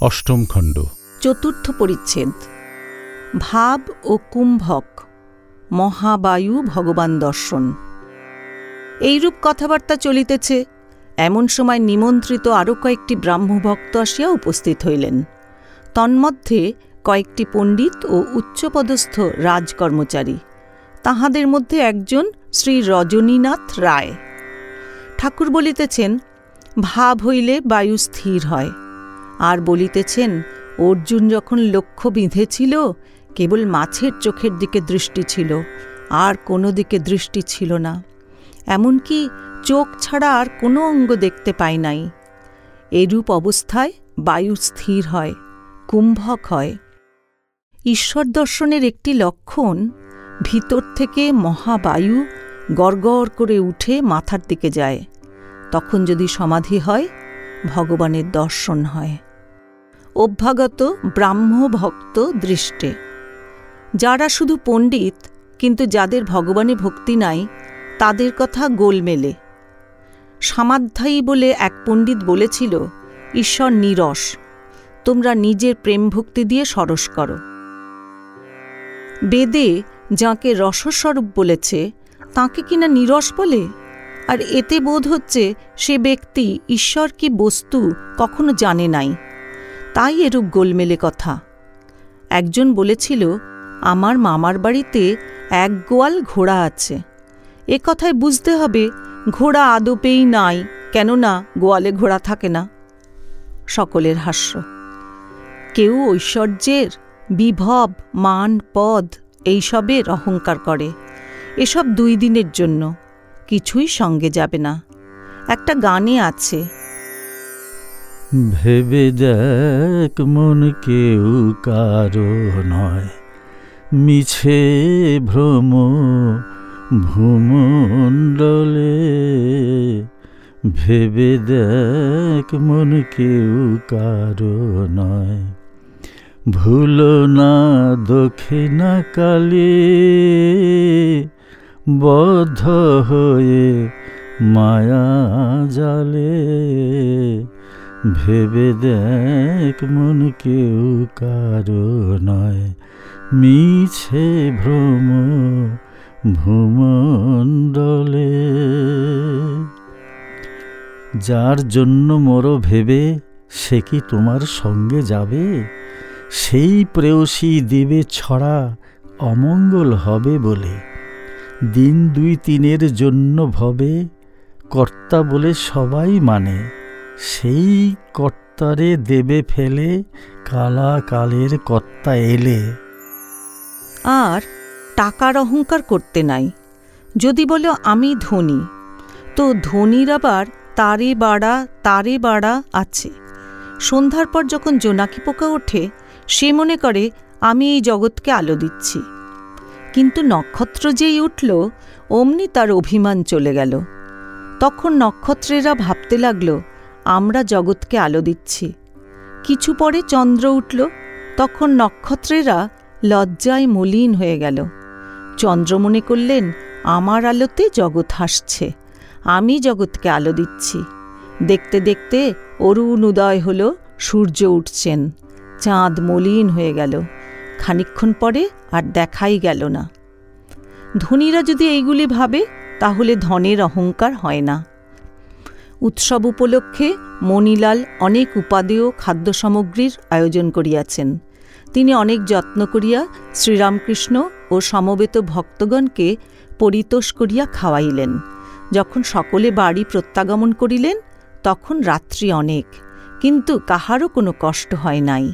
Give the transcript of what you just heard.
অষ্টম খণ্ড। চতুর্থ পরিচ্ছেদ। ভাব ও কুম্ভক, মহাবায়ু ভগবান দর্শন। এইরূপ কথাবার্তা চলিতেছে, এমন সময় নিমন্ত্রিত আরও কয়েকটি ব্রাহ্মভক্ত আসিয়া উপস্থিত হইলেন। তন্মধ্যে কয়েকটি পণ্ডিত ও উচ্চপদস্থ রাজকর্মচারী, তাহাদের মধ্যে একজন শ্রী রজনীনাথ রায়। ঠাকুর বলিতেছেন, ভাব হইলে বায়ু স্থির হয় আর বলিতেছেন, অর্জুন যখন লক্ষ্য বিঁধেছিল, কেবল মাছের চোখের দিকে দৃষ্টি ছিল, আর কোনো দিকে দৃষ্টি ছিল না। এমনকি চোখ ছাড়া আর কোনো অঙ্গ দেখতে পাই নাই। এরূপ অবস্থায় বায়ু স্থির হয়, কুম্ভক হয়। ঈশ্বর দর্শনের একটি লক্ষণ, ভিতর থেকে মহাবায়ু গড়গড় করে উঠে মাথার দিকে যায়। তখন যদি সমাধি হয় ভগবানের দর্শন হয়। অভ্যাগত ব্রাহ্ম ভক্ত দৃষ্টে। যারা শুধু পণ্ডিত, কিন্তু যাদের ভগবানে ভক্তি নাই, তাদের কথা গোলমেলে। সামাধ্যায়ী বলে এক পণ্ডিত বলেছিল, ঈশ্বর নিরস, তোমরা নিজের প্রেম ভক্তি দিয়ে সরস করো। বেদে যাকে রসস্বরূপ বলেছে, তাকে কিনা নিরস বলে? আর এতে বোধ হচ্ছে সে ব্যক্তি ঈশ্বর কি বস্তু কখনো জানে নাই। তাই এরূপ গোলমেলে কথা। একজন বলেছিল, আমার মামার বাড়িতে এক গোয়াল ঘোড়া আছে। এ কথায় বুঝতে হবে, ঘোড়া আদপেই নাই, কেননা গোয়ালে ঘোড়া থাকে না। সকলের হাস্য। কেউ ঐশ্বর্যের বিভব, মান, পদ, এইসবের অহংকার করে। এসব দুই দিনের জন্য। কিছুই সঙ্গে যাবে না। একটা গানে আছে। ভেবে দেখ মন কেউ কারও নয়। মিছে ভ্রম ভূমণ্ডলে। ভেবে দেখ মন কেউ কারও নয়। ভুল না দক্ষিণা কালে বদ্ধ হয়ে মায়া জালে, ভেবে দেখ মন কেউ কারও নয়। মিছে ভ্রম ভূমণ্ডলে। যার জন্য মরো ভেবে সে কি তোমার সঙ্গে যাবে? সেই প্রেয়সী দেবে ছড়া অমঙ্গল হবে বলে। দিন দুই তিনের জন্য ভবে, কর্তা বলে সবাই মানে। সেই কর্তারে দেবে ফেলে কালা কালের কর্তা এলে। আর টাকার অহংকার করতে নাই। যদি বলো আমি ধনী, তো ধনীর আবার তারে বাড়া তারে বাড়া আছে। সন্ধ্যার পর যখন জোনাকি পোকা ওঠে, সে মনে করে, আমি এই জগৎকে আলো দিচ্ছি। কিন্তু নক্ষত্র যেই উঠল, অমনি তার অভিমান চলে গেল। তখন নক্ষত্রেরা ভাবতে লাগল, আমরা জগৎকে আলো দিচ্ছি। কিছু পরে চন্দ্র উঠল, তখন নক্ষত্রেরা লজ্জায় মলিন হয়ে গেল। চন্দ্র মনে করলেন, আমার আলোতে জগৎ হাসছে, আমি জগৎকে আলো দিচ্ছি। দেখতে দেখতে অরুণ উদয় হল, সূর্য উঠছেন, চাঁদ মলিন হয়ে গেল। খানিক্ষণ পরে আর দেখাই গেল না। ধনীরা যদি এইগুলি ভাবে, তাহলে ধনের অহংকার হয় না। উৎসব উপলক্ষে মণিলাল অনেক উপাদেয় খাদ্য সামগ্রীর আয়োজন করিয়াছেন। তিনি অনেক যত্ন করিয়া শ্রীরামকৃষ্ণ ও সমবেত ভক্তগণকে পরিতোষ করিয়া খাওয়াইলেন। যখন সকলে বাড়ি প্রত্যাগমন করিলেন, তখন রাত্রি অনেক, কিন্তু কাহারও কোনো কষ্ট হয় নাই।